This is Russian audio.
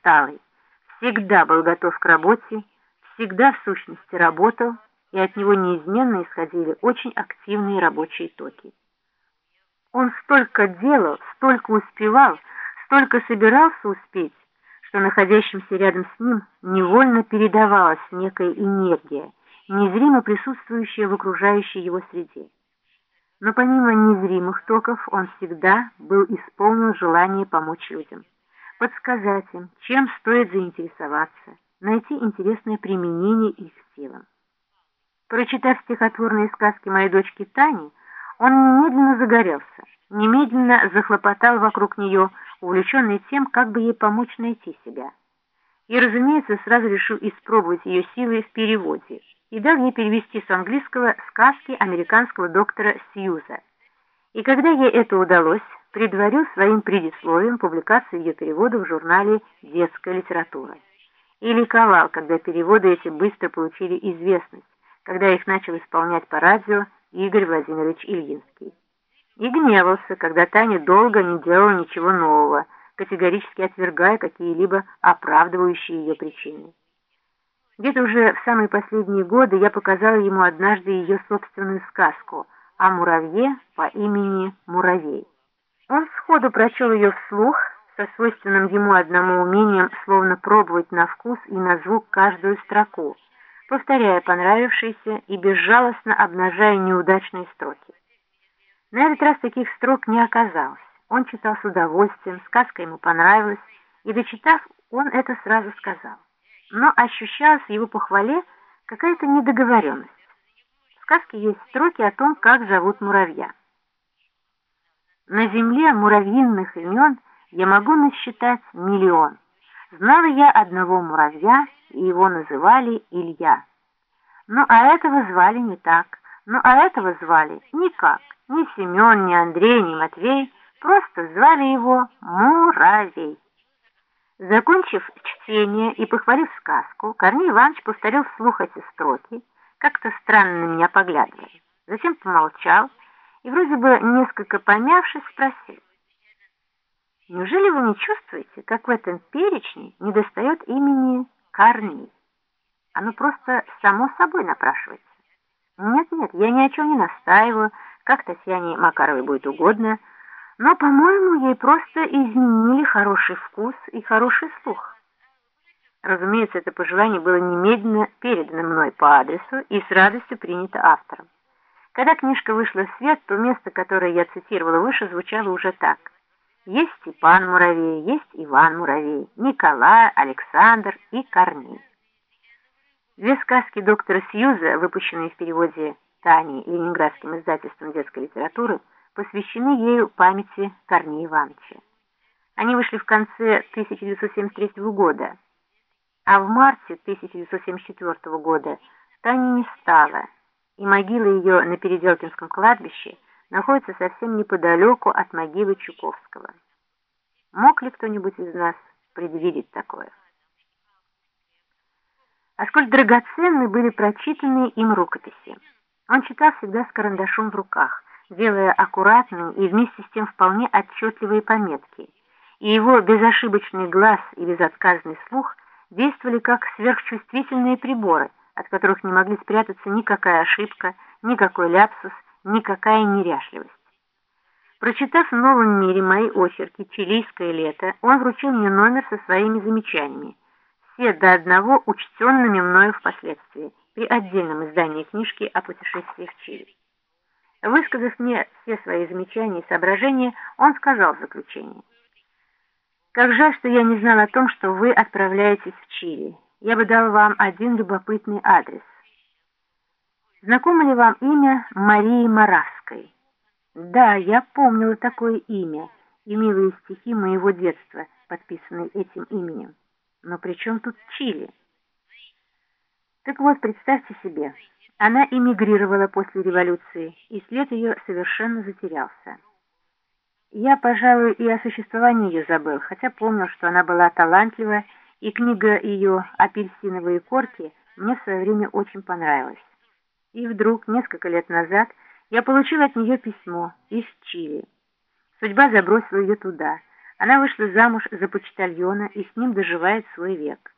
усталый, всегда был готов к работе, всегда в сущности работал, и от него неизменно исходили очень активные рабочие токи. Он столько делал, столько успевал, столько собирался успеть, что находящимся рядом с ним невольно передавалась некая энергия, незримо присутствующая в окружающей его среде. Но помимо незримых токов он всегда был исполнен желания помочь людям, подсказать им, чем стоит заинтересоваться, найти интересное применение их силам. Прочитав стихотворные сказки моей дочки Тани, он немедленно загорелся, немедленно захлопотал вокруг нее, увлеченный тем, как бы ей помочь найти себя. И, разумеется, сразу решил испробовать ее силы в переводе и дал ей перевести с английского сказки американского доктора Сьюза. И когда ей это удалось, предварил своим предисловием публикацию ее перевода в журнале «Детская литература». И ликовал, когда переводы эти быстро получили известность, когда их начал исполнять по радио Игорь Владимирович Ильинский. И гневался, когда Таня долго не делала ничего нового, категорически отвергая какие-либо оправдывающие ее причины. Где-то уже в самые последние годы я показала ему однажды ее собственную сказку о муравье по имени Муравей. Он сходу прочел ее вслух, со свойственным ему одному умением словно пробовать на вкус и на звук каждую строку, повторяя понравившиеся и безжалостно обнажая неудачные строки. На этот раз таких строк не оказалось. Он читал с удовольствием, сказка ему понравилась, и, дочитав, он это сразу сказал. Но ощущалась в его похвале какая-то недоговоренность. В сказке есть строки о том, как зовут муравья. На земле муравьиных имен я могу насчитать миллион. Знала я одного муравья, и его называли Илья. Ну, а этого звали не так. Ну, а этого звали никак. Ни Семен, ни Андрей, ни Матвей. Просто звали его Муравей. Закончив чтение и похвалив сказку, Корней Иванович повторил вслух эти строки, как-то странно на меня поглядывая. Затем помолчал и, вроде бы несколько помявшись, спросил. Неужели вы не чувствуете, как в этом перечне недостает имени Корней? Оно просто само собой напрашивается. Нет-нет, я ни о чем не настаиваю, как Татьяне Макаровой будет угодно, но, по-моему, ей просто изменили хороший вкус и хороший слух. Разумеется, это пожелание было немедленно передано мной по адресу и с радостью принято автором. Когда книжка вышла в свет, то место, которое я цитировала выше, звучало уже так. Есть Степан Муравей, есть Иван Муравей, Николай, Александр и Корней. Две сказки доктора Сьюза, выпущенные в переводе Тани Ленинградским издательством детской литературы, посвящены ею памяти Корнея Ивановича. Они вышли в конце 1973 года, а в марте 1974 года Тани не стало, и могила ее на Переделкинском кладбище – находится совсем неподалеку от могилы Чуковского. Мог ли кто-нибудь из нас предвидеть такое? А сколь драгоценны были прочитанные им рукописи. Он читал всегда с карандашом в руках, делая аккуратные и вместе с тем вполне отчетливые пометки, и его безошибочный глаз и безотказный слух действовали как сверхчувствительные приборы, от которых не могли спрятаться никакая ошибка, никакой ляпсус, никакая неряшливость. Прочитав в «Новом мире» мои очерки «Чилийское лето», он вручил мне номер со своими замечаниями, все до одного учтенными мною впоследствии, при отдельном издании книжки о путешествиях в Чили. Высказав мне все свои замечания и соображения, он сказал в заключении. «Как жаль, что я не знал о том, что вы отправляетесь в Чили. Я бы дал вам один любопытный адрес. Знакомо ли вам имя Марии Моравской? Да, я помнила такое имя и милые стихи моего детства, подписанные этим именем. Но при чем тут Чили? Так вот, представьте себе, она эмигрировала после революции, и след ее совершенно затерялся. Я, пожалуй, и о существовании ее забыл, хотя помнил, что она была талантлива, и книга ее «Апельсиновые корки» мне в свое время очень понравилась. И вдруг, несколько лет назад, я получил от нее письмо из Чили. Судьба забросила ее туда, Она вышла замуж за почтальона и с ним доживает свой век.